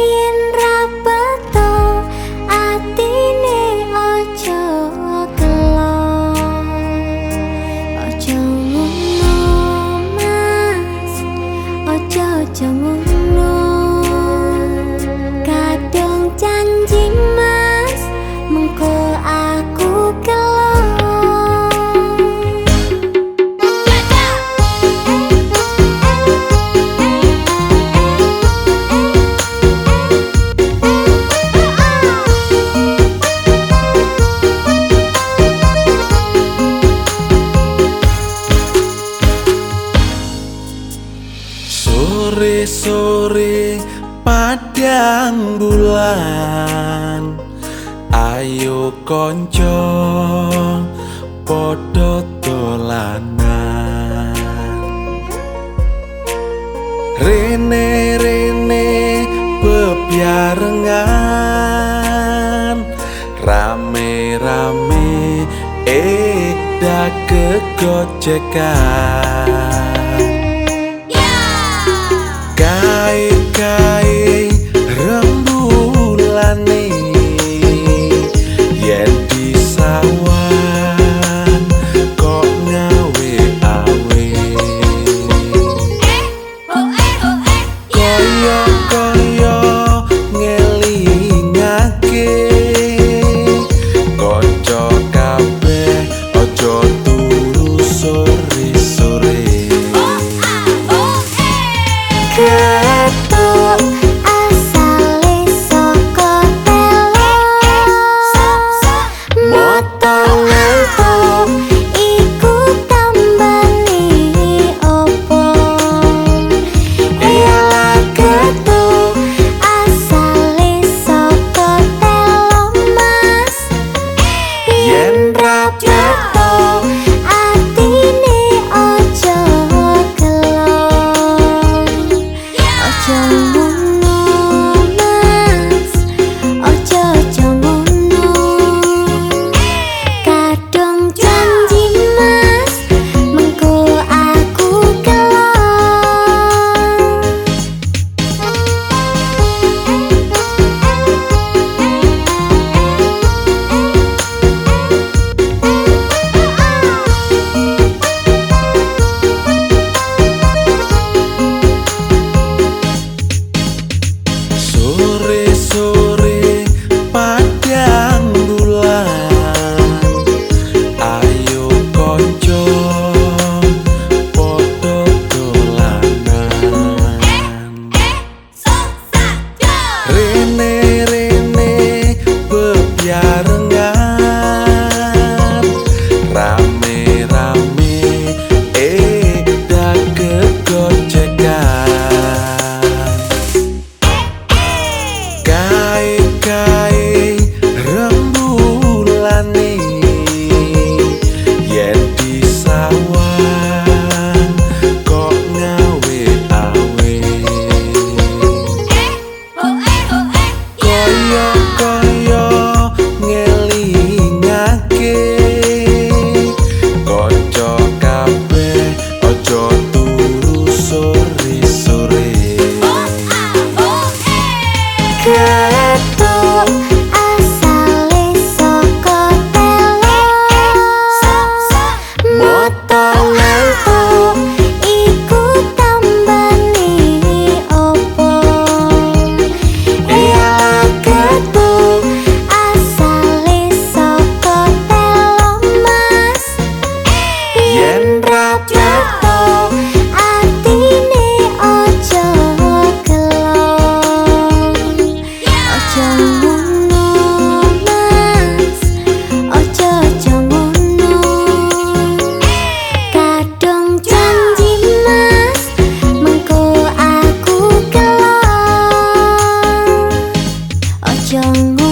near. Sore padang bulan. Ayo konco padha dolanan. Rene rene bebiarengan rame rame eh dolor. 生物